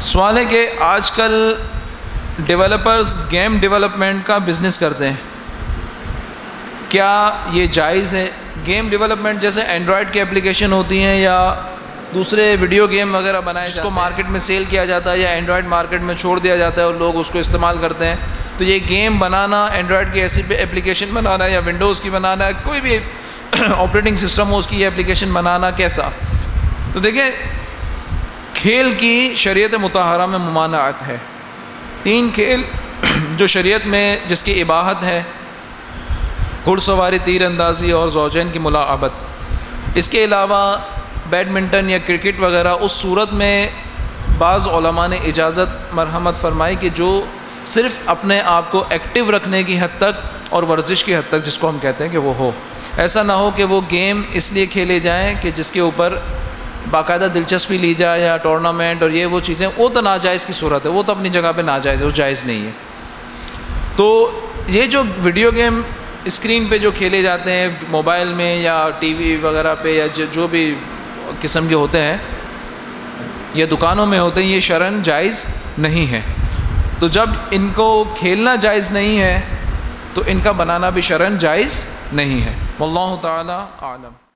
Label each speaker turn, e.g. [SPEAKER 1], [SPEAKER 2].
[SPEAKER 1] سوال ہے کہ آج کل ڈیولپرز گیم ڈیولپمنٹ کا بزنس کرتے ہیں۔ کیا یہ جائز ہے؟ گیم ڈیولپمنٹ جیسے اینڈرائڈ کی اپلیکیشن ہوتی ہیں یا دوسرے ویڈیو گیم وغیرہ بنائے جس کو مارکیٹ میں سیل کیا جاتا ہے یا اینڈرائڈ مارکیٹ میں چھوڑ دیا جاتا ہے اور لوگ اس کو استعمال کرتے ہیں۔ تو یہ گیم بنانا اینڈرائڈ کی ایسی اپلیکیشن بنانا یا ونڈوز کی بنانا کوئی بھی آپریٹنگ سسٹم ہو اس کی یہ اپلیکیشن بنانا کیسا؟ تو دیکھیں کھیل کی شریعت متحرہ میں ممانعت ہے۔ تین کھیل جو شریعت میں جس کی عباہت ہے گھڑ سواری تیر اندازی اور زوجین کی ملاعبت اس کے علاوہ بیڈمنٹن یا کرکٹ وغیرہ، اس صورت میں بعض علماء نے اجازت، مرحمت فرمائی کہ جو صرف اپنے آپ کو ایکٹیو رکھنے کی حد تک اور ورزش کی حد تک، جس کو ہم کہتے ہیں کہ وہ ہو۔ ایسا نہ ہو کہ وہ گیم اس لیے کھیلے جائیں کہ جس کے اوپر باقاعدہ دلچسپی لی جائے یا ٹورنامنٹ اور یہ وہ چیزیں، وہ تو ناجائز کی صورت ہے، وہ تو اپنی جگہ پہ ناجائز ہے، وہ جائز نہیں ہے۔ تو یہ جو ویڈیو گیم اسکرین پہ جو کھیلے جاتے ہیں موبائل میں یا ٹی وی وغیرہ پہ یا جو بھی قسم کے ہوتے ہیں، یا دکانوں میں ہوتے ہیں، یہ شرن جائز نہیں ہے۔ تو جب ان کو کھیلنا جائز نہیں ہے، تو ان کا بنانا بھی شرن جائز نہیں ہے۔ اللہ تعالیٰ عالم